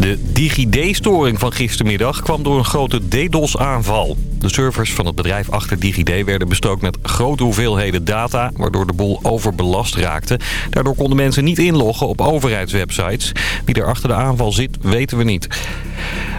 De DigiD-storing van gistermiddag kwam door een grote DDoS-aanval. De servers van het bedrijf achter DigiD werden bestookt met grote hoeveelheden data... waardoor de boel overbelast raakte. Daardoor konden mensen niet inloggen op overheidswebsites. Wie er achter de aanval zit, weten we niet.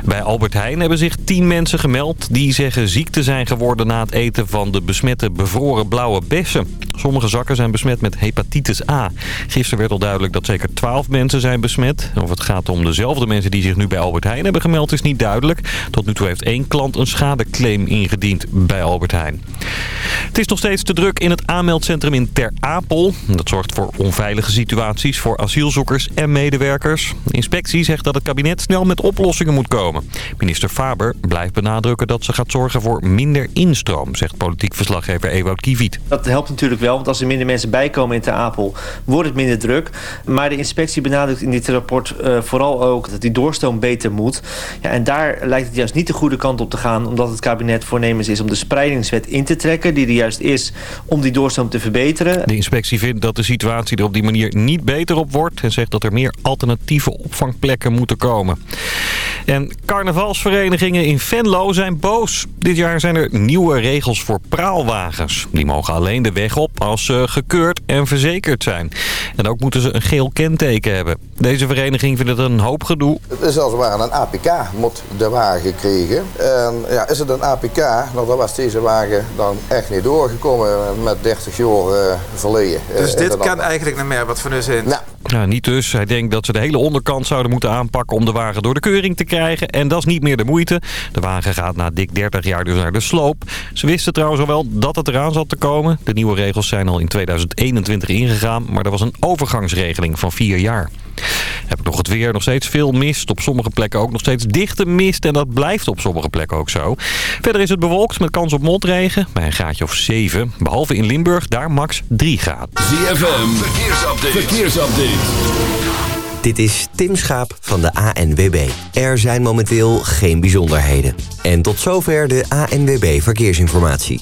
Bij Albert Heijn hebben zich tien mensen gemeld... die zeggen ziek te zijn geworden na het eten van de besmette bevroren blauwe bessen. Sommige zakken zijn besmet met hepatitis A. Gisteren werd al duidelijk dat zeker 12 mensen zijn besmet. Of het gaat om dezelfde mensen die zich nu bij Albert Heijn hebben gemeld is niet duidelijk. Tot nu toe heeft één klant een schadeclaim ingediend bij Albert Heijn. Het is nog steeds te druk in het aanmeldcentrum in Ter Apel. Dat zorgt voor onveilige situaties voor asielzoekers en medewerkers. De inspectie zegt dat het kabinet snel met oplossingen moet komen. Minister Faber blijft benadrukken dat ze gaat zorgen voor minder instroom, zegt politiek verslaggever Ewout Kiviet. Dat helpt natuurlijk wel, want als er minder mensen bijkomen in Ter Apel, wordt het minder druk. Maar de inspectie benadrukt in dit rapport uh, vooral ook dat die doorstroom beter moet. Ja, en daar lijkt het juist niet de goede kant op te gaan, omdat het kabinet voornemens is om de spreidingswet in te trekken, die er juist is om die doorstroom te verbeteren. De inspectie vindt dat de situatie er op die manier niet beter op wordt en zegt dat er meer alternatieve opvangplekken moeten komen. En carnavalsverenigingen in Venlo zijn boos. Dit jaar zijn er nieuwe regels voor praalwagens. Die mogen alleen de weg op als ze gekeurd en verzekerd zijn. En ook moeten ze een geel kenteken hebben. Deze vereniging vindt het een hoop gedoe. Het is als het ware een APK moet de wagen kregen. En ja, is het een APK, nou dan was deze wagen dan echt niet doorgekomen met 30 jaar uh, verleden. Dus dit kan eigenlijk niet meer, wat voor nu zin? Nou. Ja, niet dus. Hij denkt dat ze de hele onderkant zouden moeten aanpakken om de wagen door de keuring te krijgen. En dat is niet meer de moeite. De wagen gaat na dik 30 jaar dus naar de sloop. Ze wisten trouwens al wel dat het eraan zat te komen. De nieuwe regels zijn al in 2021 ingegaan, maar er was een overgangsregeling van vier jaar. Heb ik nog het weer, nog steeds veel mist. Op sommige plekken ook nog steeds dichte mist. En dat blijft op sommige plekken ook zo. Verder is het bewolkt met kans op motregen. Bij een graadje of 7. Behalve in Limburg, daar max 3 graden. ZFM, verkeersupdate. verkeersupdate. Dit is Tim Schaap van de ANWB. Er zijn momenteel geen bijzonderheden. En tot zover de ANWB Verkeersinformatie.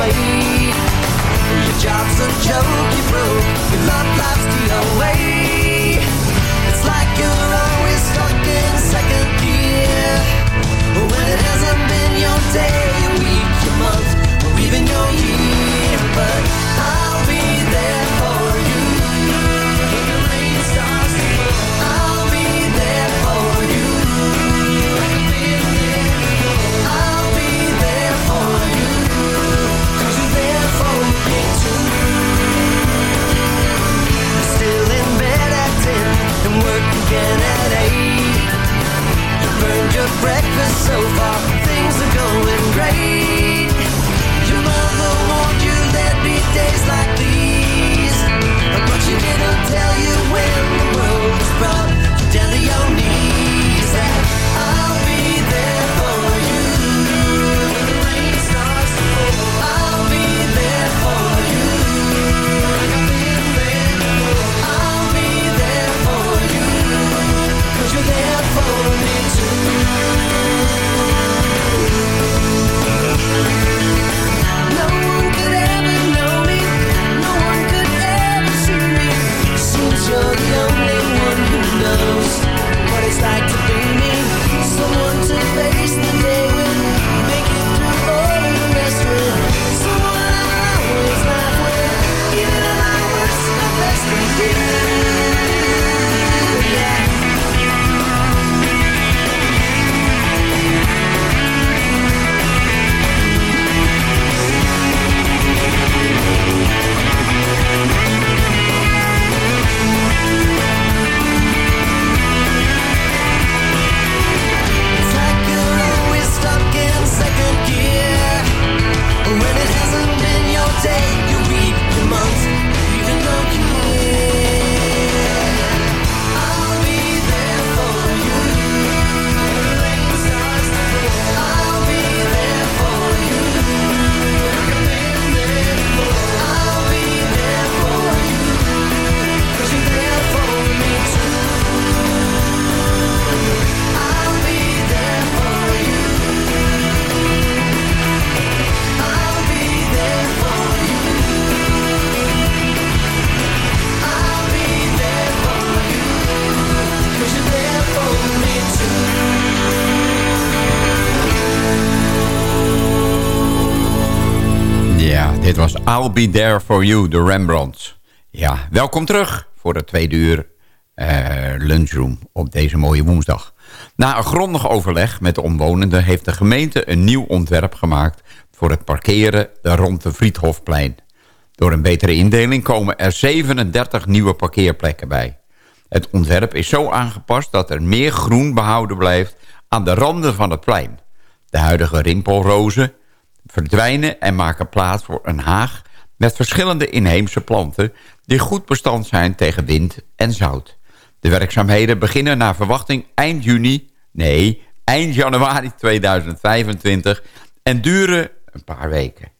This way. Your job's a joke, you broke. Your love life's the away. Be There For You, de Rembrandts. Ja, welkom terug voor het tweede uur uh, lunchroom op deze mooie woensdag. Na een grondig overleg met de omwonenden... heeft de gemeente een nieuw ontwerp gemaakt... voor het parkeren rond de Vriethofplein. Door een betere indeling komen er 37 nieuwe parkeerplekken bij. Het ontwerp is zo aangepast dat er meer groen behouden blijft... aan de randen van het plein. De huidige rimpelrozen verdwijnen en maken plaats voor een haag... met verschillende inheemse planten... die goed bestand zijn tegen wind en zout. De werkzaamheden beginnen naar verwachting eind juni... nee, eind januari 2025 en duren een paar weken.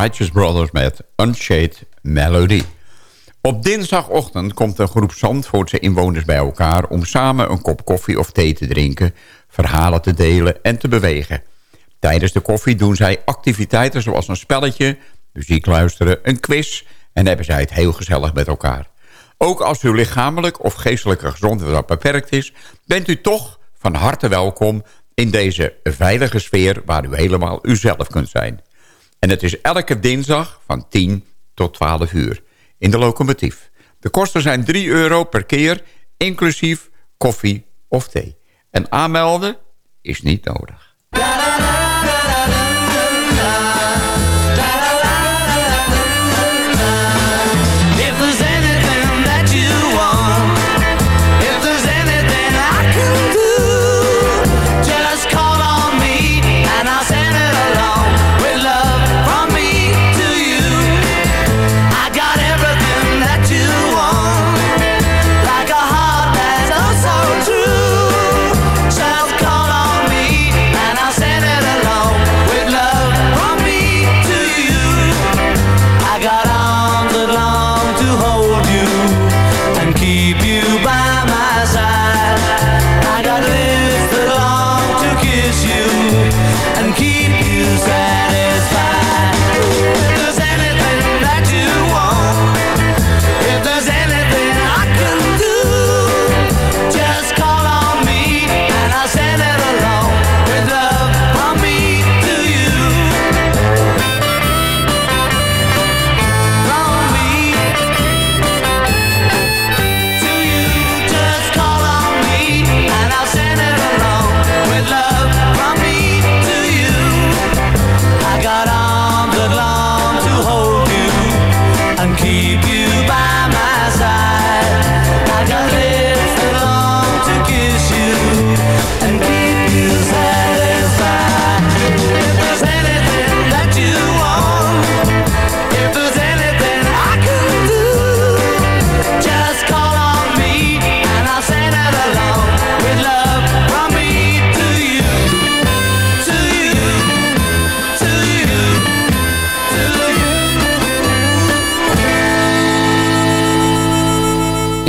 Righteous Brothers met Unshade Melody. Op dinsdagochtend komt een groep Zandvoortse inwoners bij elkaar... om samen een kop koffie of thee te drinken, verhalen te delen en te bewegen. Tijdens de koffie doen zij activiteiten zoals een spelletje, muziek luisteren, een quiz... en hebben zij het heel gezellig met elkaar. Ook als uw lichamelijk of geestelijke gezondheid beperkt is... bent u toch van harte welkom in deze veilige sfeer... waar u helemaal uzelf kunt zijn. En het is elke dinsdag van 10 tot 12 uur in de locomotief. De kosten zijn 3 euro per keer, inclusief koffie of thee. En aanmelden is niet nodig.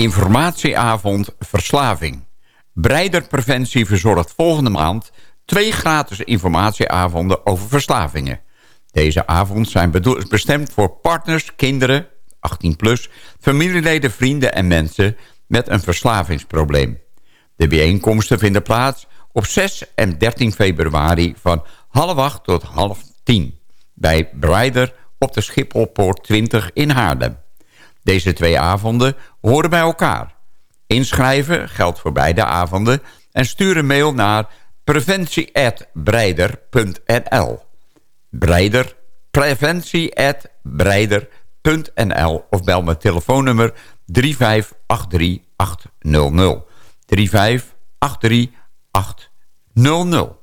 Informatieavond Verslaving. Breider Preventie verzorgt volgende maand twee gratis informatieavonden over verslavingen. Deze avond zijn bestemd voor partners, kinderen, 18 plus, familieleden, vrienden en mensen met een verslavingsprobleem. De bijeenkomsten vinden plaats op 6 en 13 februari van half acht tot half 10 bij Breider op de Schipholpoort 20 in Haarlem. Deze twee avonden horen bij elkaar. Inschrijven geldt voor beide avonden en stuur een mail naar preventie@breider.nl. Breider, preventie@breider.nl of bel mijn telefoonnummer 3583800. 3583800.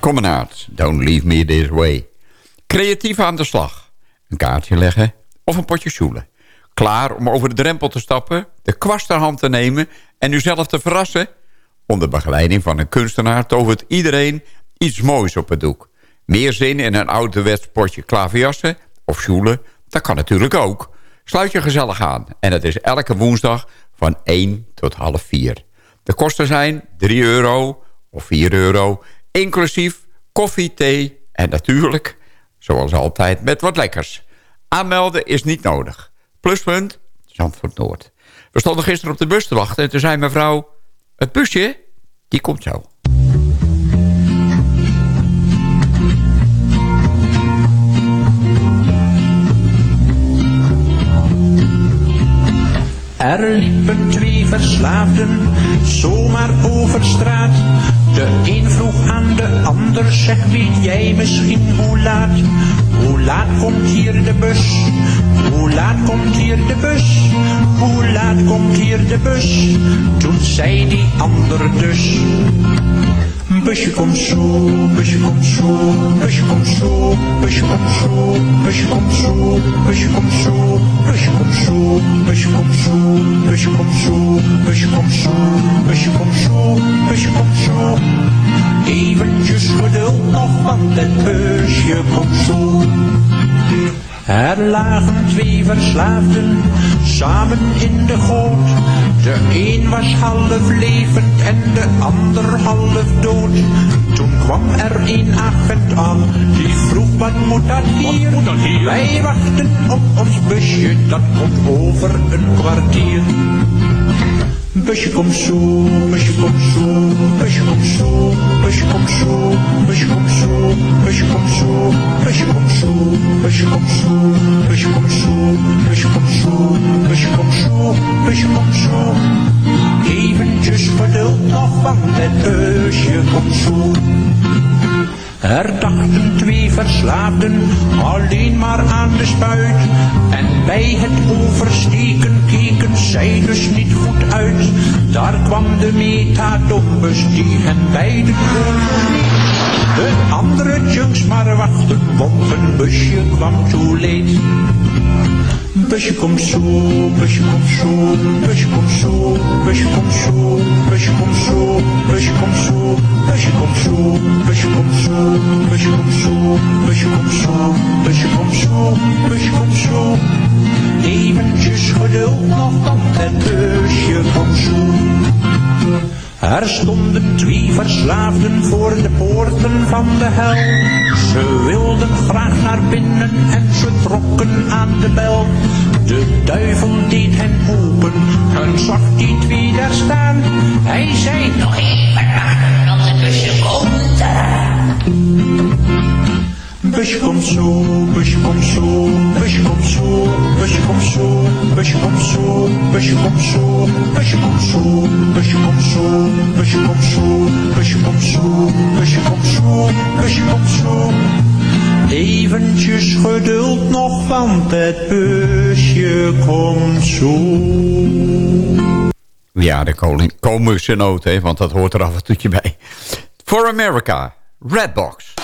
Common Don't Leave Me This Way. Creatief aan de slag. Een kaartje leggen of een potje sjoelen. Klaar om over de drempel te stappen, de kwast ter hand te nemen... en uzelf te verrassen? Onder begeleiding van een kunstenaar tovert iedereen iets moois op het doek. Meer zin in een ouderwets potje klaverjassen of sjoelen, dat kan natuurlijk ook. Sluit je gezellig aan en het is elke woensdag van 1 tot half 4. De kosten zijn 3 euro of 4 euro, inclusief koffie, thee en natuurlijk, zoals altijd, met wat lekkers. Aanmelden is niet nodig. Pluspunt, Zandvoort Noord. We stonden gisteren op de bus te wachten en toen zei mevrouw... het busje, die komt zo. Er liepen twee verslaafden zomaar over straat. De een vroeg aan de ander, zeg weet jij misschien hoe laat? Hoe laat komt hier de bus? Hoe laat komt hier de bus? Hoe laat komt hier de bus? Toen zei die ander dus. Busje komt zo, busje komt zo, busje komt zo, busje komt zo, busje komt zo, busje komt zo, busje komt zo, busje komt zo, busje komt zo, busje komt zo, busje komt zo, busje komt zo. Eventjes geduld nog, want het busje komt zo. Er lagen twee verslaafden samen in de goot. De een was half levend en de ander half dood. Toen kwam er een agent aan, die vroeg wat moet dat hier? Wij wachten op ons busje, dat komt over een kwartier. Busje komt zo, busje komt zo, busje komt zo, busje komt zo. Eventjes geduld nog, want het busje zo. Er dachten twee verslaafden alleen maar aan de spuit. En bij het oversteken keken zij dus niet goed uit. Daar kwam de metadonbus die hen beiden. De andere junks maar wachten, want hun busje kwam too late. Busje komt zo, busje komt zo, busje komt zo, busje komt zo, busje komt zo, busje komt zo, busje komt zo, busje komt zo. Eventjes geduld nog, want het busje komt. Er stonden twee verslaafden voor de poorten van de hel. Ze wilden graag naar binnen en ze trokken aan de bel. De duivel deed hen open en zag die twee daar staan. Hij zei nog even wachten, busje komt Busje komt zo, busje komt zo, busje komt zo, busje komt zo, busje komt zo, busje komt zo, busje komt zo, busje komt zo, busje komt zo, busje komt zo, zo, busje komt zo. Eventjes geduld nog, want het busje komt zo. Ja, de koning, komische noot, hè, want dat hoort er af en toe bij. For America, Redbox.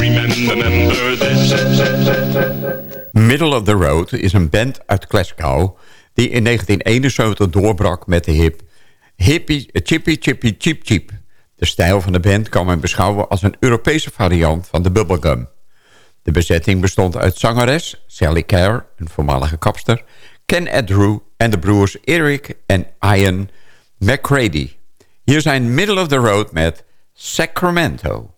Remember. Middle of the Road is een band uit Glasgow... die in 1971 doorbrak met de hip... Hippie, Chippy Chippy Cheep Cheep. De stijl van de band kan men beschouwen als een Europese variant van de bubblegum. De bezetting bestond uit zangeres Sally Kerr, een voormalige kapster... Ken Andrew en de broers Eric en Ian McCready. Hier zijn Middle of the Road met Sacramento.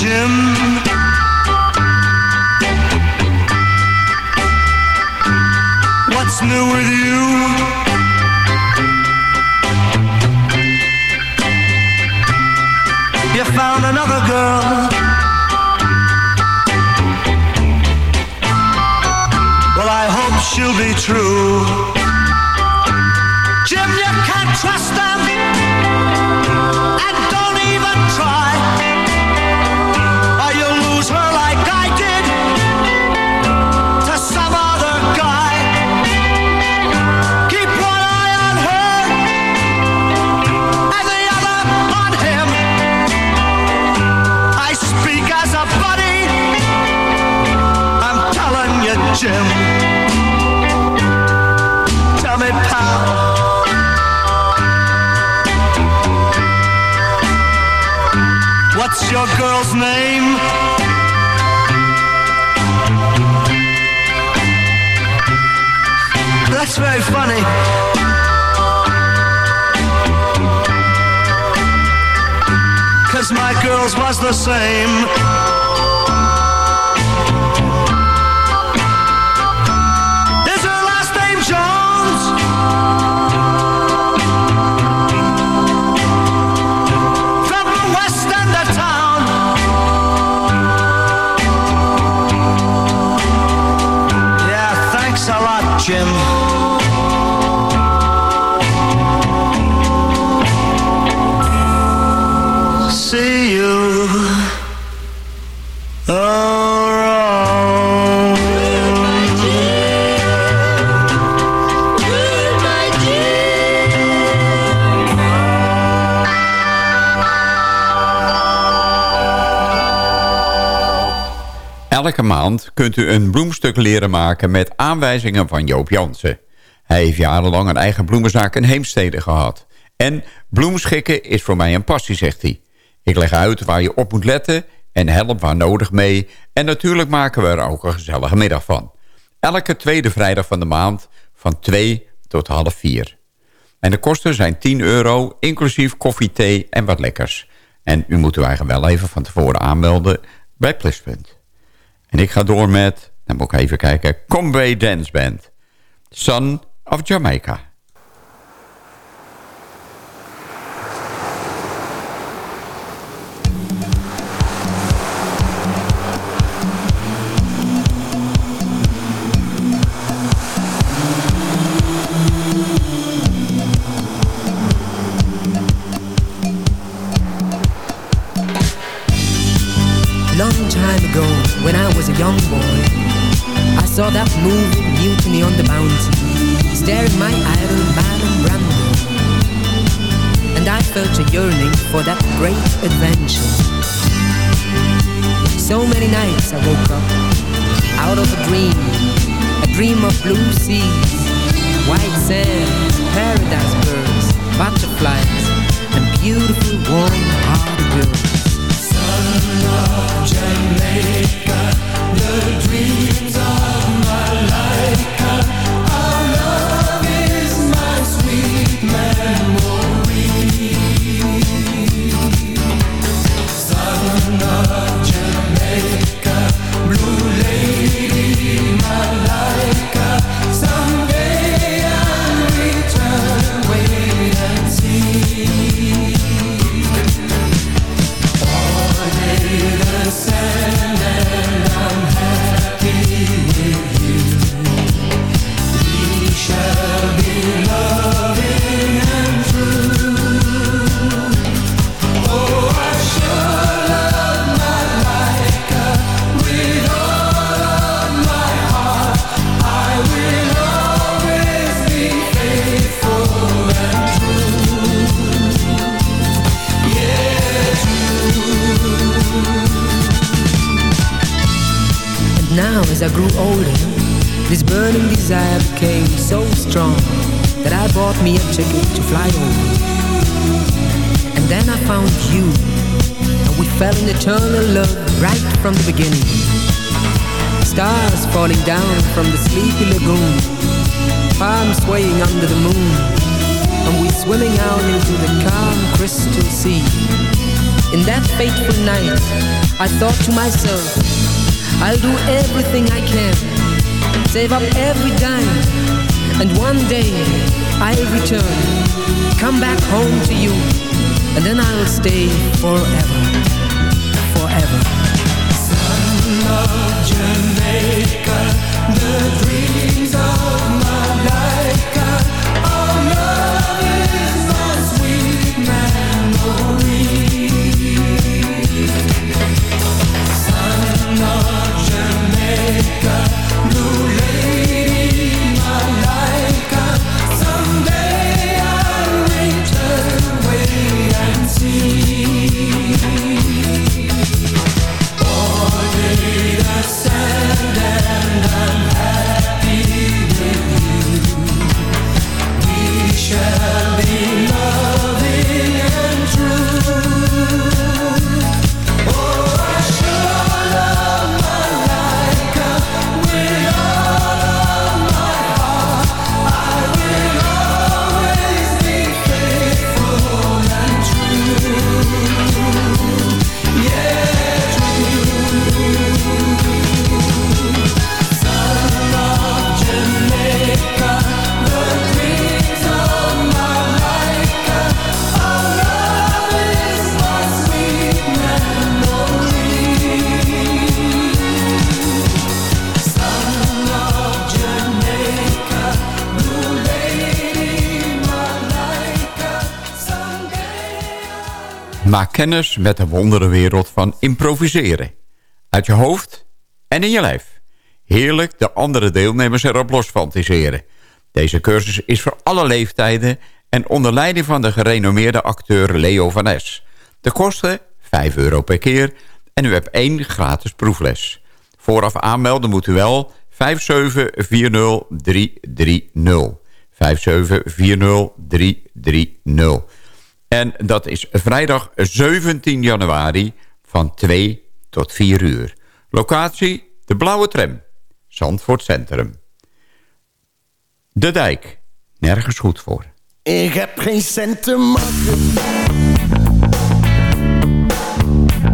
Jim. What's new with you? You found another girl. Well, I hope she'll be true. Your girl's name? That's very funny. Cause my girl's was the same. A Elke maand kunt u een bloemstuk leren maken met aanwijzingen van Joop Jansen. Hij heeft jarenlang een eigen bloemenzaak in Heemstede gehad. En bloemschikken is voor mij een passie, zegt hij. Ik leg uit waar je op moet letten en help waar nodig mee. En natuurlijk maken we er ook een gezellige middag van. Elke tweede vrijdag van de maand van 2 tot half 4. En de kosten zijn 10 euro, inclusief koffie, thee en wat lekkers. En u moet u eigenlijk wel even van tevoren aanmelden bij Pluspunt. En ik ga door met, dan moet ik even kijken, Conway Dance Band. Son of Jamaica. When I was a young boy, I saw that movie Mutiny on the Bounty, staring my idol Marlon Brando. And I felt a yearning for that great adventure. So many nights I woke up out of a dream, a dream of blue seas, white sands, paradise birds, kennis met de wonderenwereld van improviseren. Uit je hoofd en in je lijf. Heerlijk de andere deelnemers erop los fantaseren. Deze cursus is voor alle leeftijden en onder leiding van de gerenommeerde acteur Leo van Es. De kosten 5 euro per keer en u hebt één gratis proefles. Vooraf aanmelden moet u wel 5740330. 5740330. En dat is vrijdag 17 januari van 2 tot 4 uur. Locatie de Blauwe Tram, Zandvoort Centrum. De Dijk, nergens goed voor. Ik heb geen cent te maken.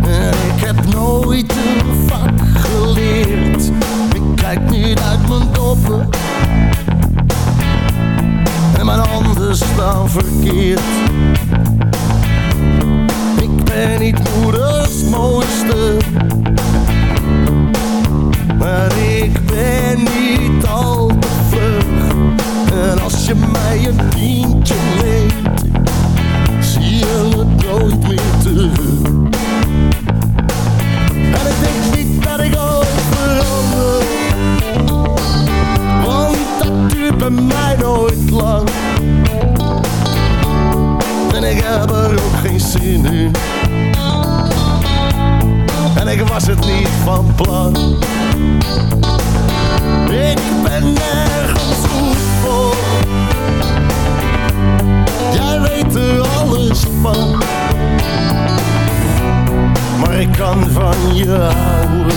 En Ik heb nooit een vak geleerd. Ik kijk niet uit mijn doppen. Handen staan verkeerd. Ik ben niet moeders mooiste. Maar ik ben niet al te vlug. En als je mij een tientje leent, zie je het nooit meer terug. En ik denk niet dat ik want dat duurt bij mij nooit lang. Ik heb er ook geen zin in. En ik was het niet van plan. Ik ben nergens goed voor. Jij weet er alles van. Maar ik kan van je houden.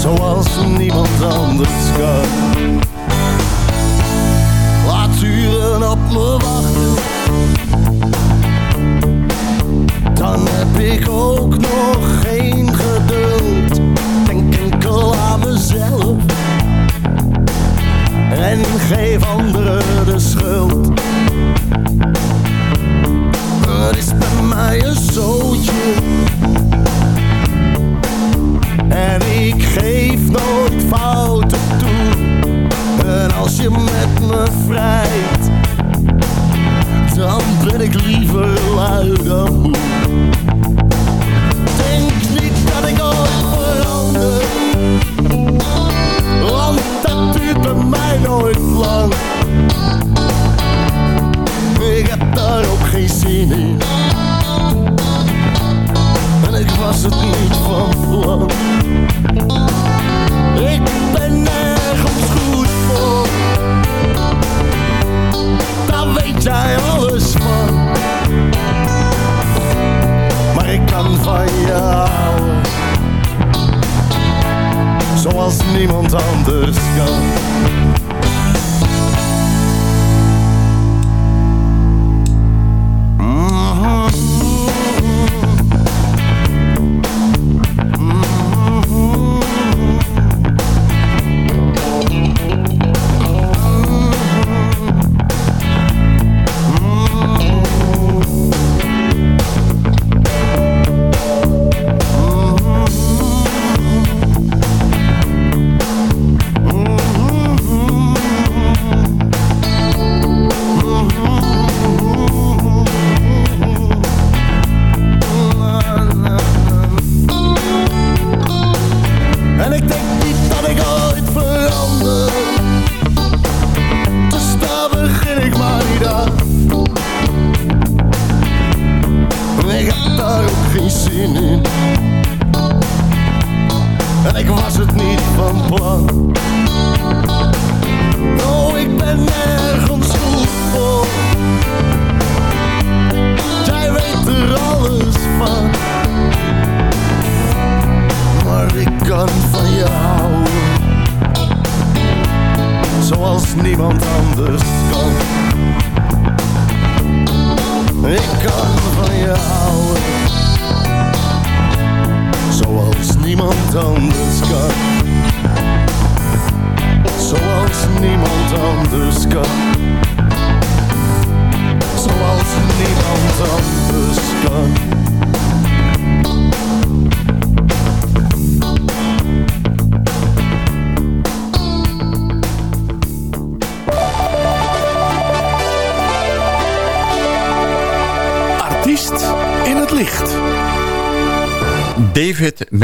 Zoals niemand anders kan. Uren op me wachten. Dan heb ik ook nog geen geduld. Denk enkel aan mezelf. En geef anderen de schuld. Het is bij mij een zootje. Als je met me vrijt, dan ben ik liever lui dan. Denk niet dat ik ooit verander, want dat duurt bij mij nooit lang. Ik heb daar ook geen zin in. En ik was het niet van plan. Ik ben nergens weet jij alles van. Maar ik kan van houden. Zoals niemand anders kan.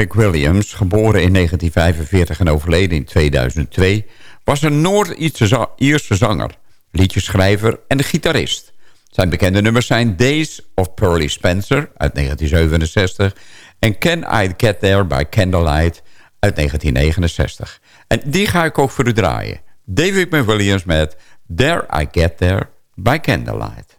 McWilliams, geboren in 1945 en overleden in 2002... was een Noord-Ierse zanger, liedjeschrijver en gitarist. Zijn bekende nummers zijn Days of Pearly Spencer uit 1967... en Can I Get There by Candlelight uit 1969. En die ga ik ook voor u draaien. David McWilliams met There I Get There by Candlelight.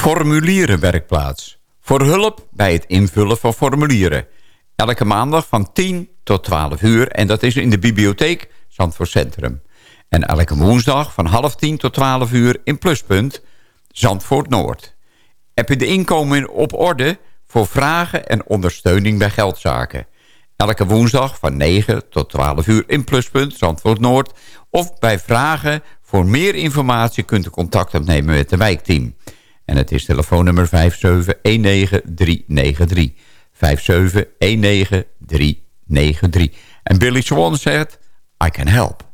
Formulierenwerkplaats. Voor hulp bij het invullen van formulieren. Elke maandag van 10 tot 12 uur en dat is in de bibliotheek Zandvoort Centrum. En elke woensdag van half 10 tot 12 uur in Pluspunt Zandvoort Noord. Heb je de inkomen op orde voor vragen en ondersteuning bij geldzaken. Elke woensdag van 9 tot 12 uur in Pluspunt Zandvoort Noord. Of bij vragen voor meer informatie kunt u contact opnemen met de wijkteam. En het is telefoonnummer 5719393. 5719393. En Billy Swan zegt, I can help.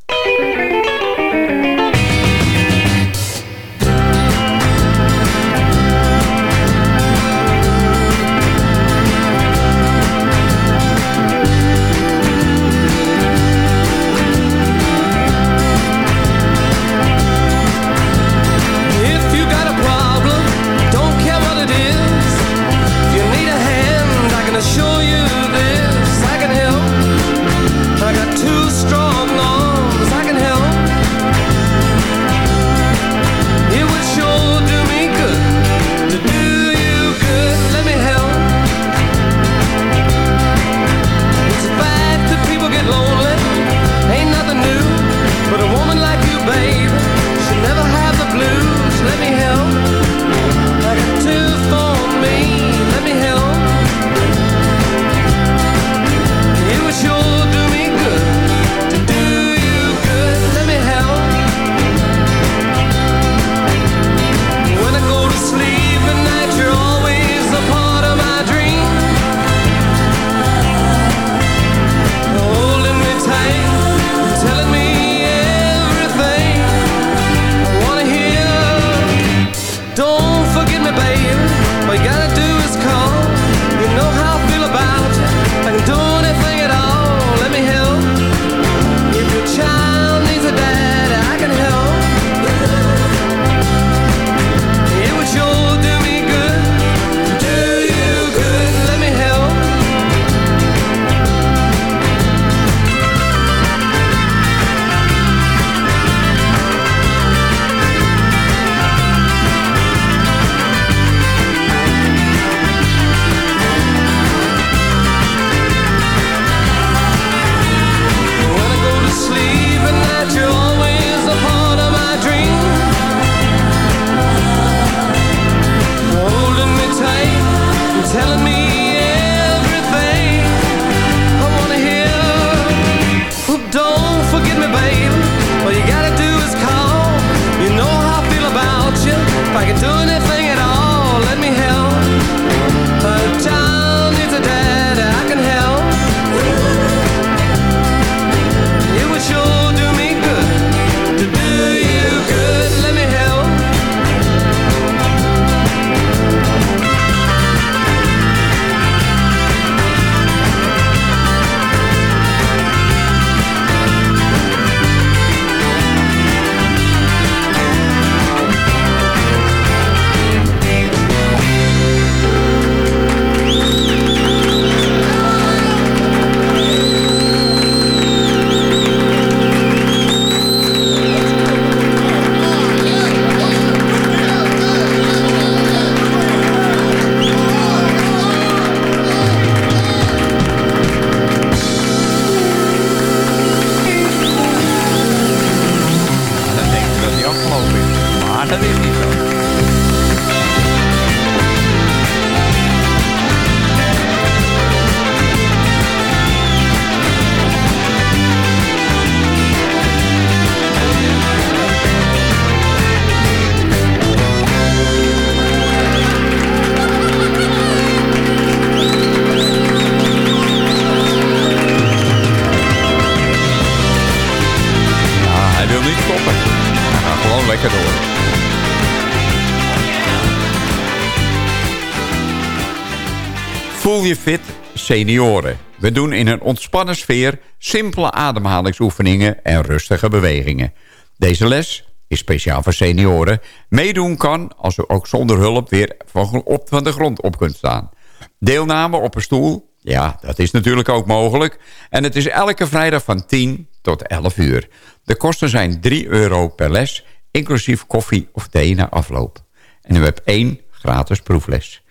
Fit, senioren. We doen in een ontspannen sfeer simpele ademhalingsoefeningen en rustige bewegingen. Deze les is speciaal voor senioren. Meedoen kan als u ook zonder hulp weer van, op, van de grond op kunt staan. Deelname op een stoel, ja, dat is natuurlijk ook mogelijk. En het is elke vrijdag van 10 tot 11 uur. De kosten zijn 3 euro per les, inclusief koffie of thee na afloop. En u hebt één gratis proefles.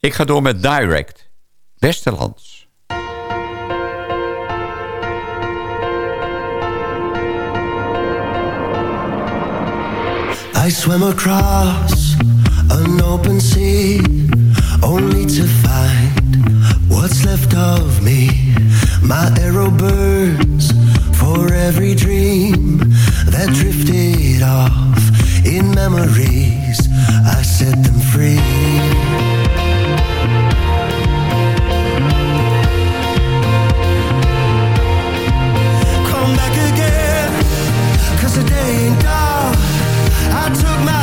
Ik ga door met Direct, Westerlands. I swam across an open sea only to find what's left of me. My arrow burns for every dream that drifted off in memories. I set them free. I took my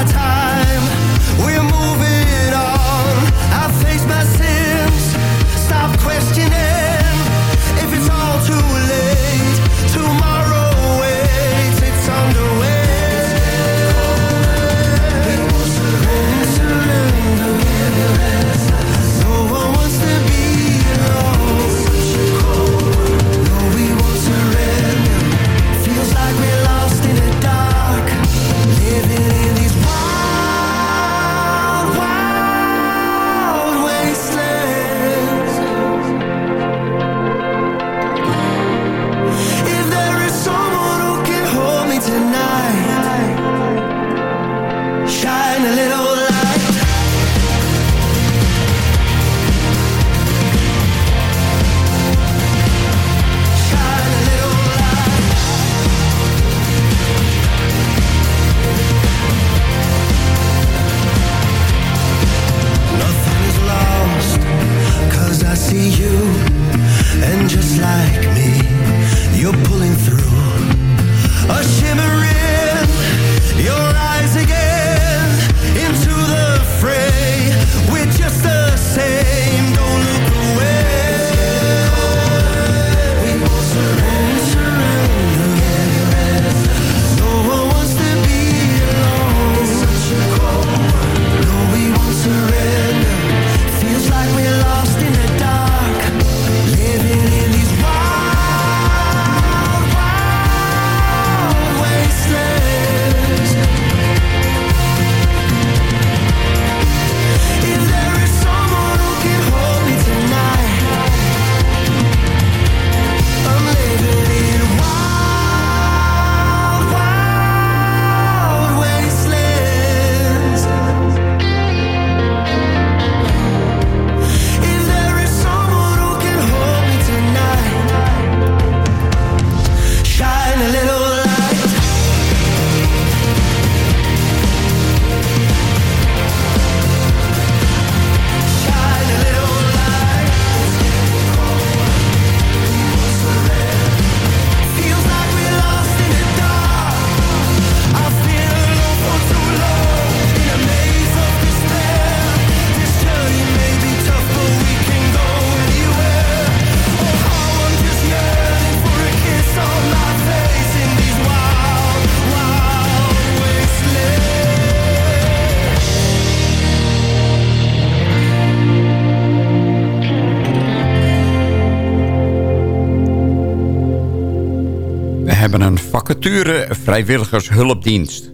een vacature vrijwilligershulpdienst.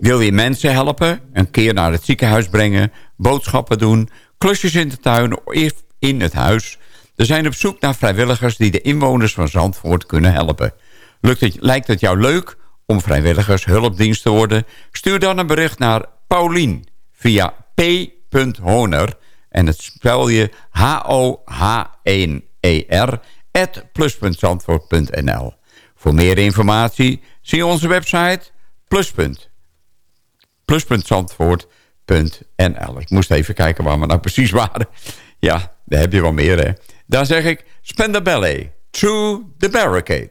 Wil je mensen helpen, een keer naar het ziekenhuis brengen... boodschappen doen, klusjes in de tuin of in het huis... Er zijn op zoek naar vrijwilligers die de inwoners van Zandvoort kunnen helpen. Lukt het, lijkt het jou leuk om vrijwilligershulpdienst te worden? Stuur dan een bericht naar Paulien via p.honer... en het spel je H-O-H-1-E-R... at plus.zandvoort.nl Voor meer informatie zie onze website pluspunt. plus.zandvoort.nl Ik moest even kijken waar we nou precies waren. Ja, daar heb je wel meer, hè. Daar zeg ik Spender Ballet, Through the Barricade.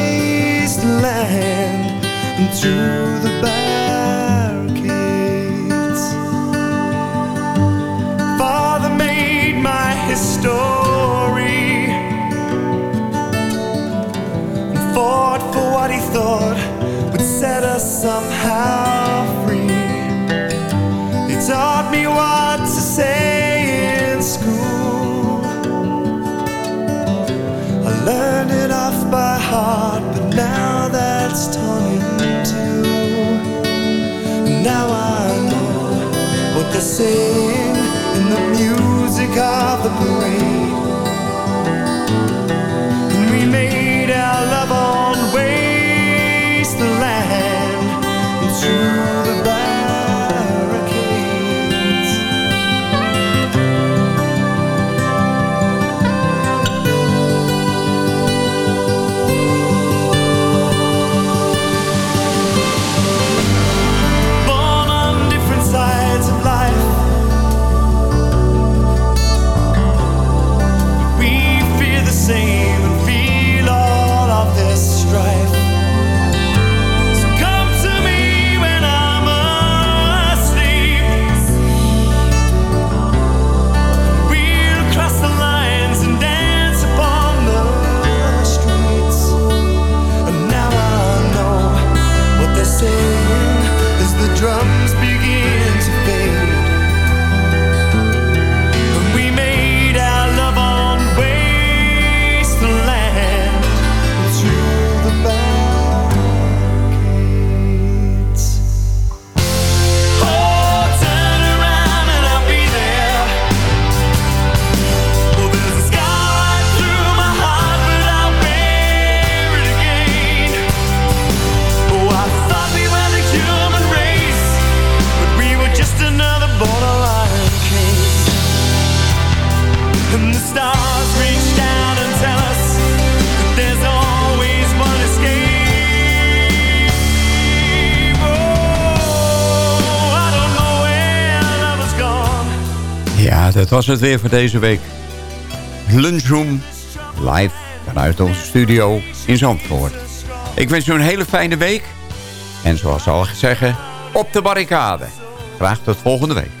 wasteland and through the barricades. Father made my history and fought for what he thought would set us somehow free. He taught me what to say in school. I learned it off by heart, that's torn in two. Now I know what they're saying in the music of the parade. Dat was het weer voor deze week. Lunchroom, live vanuit onze studio in Zandvoort. Ik wens u een hele fijne week. En zoals al zeggen, op de barricade. Graag tot volgende week.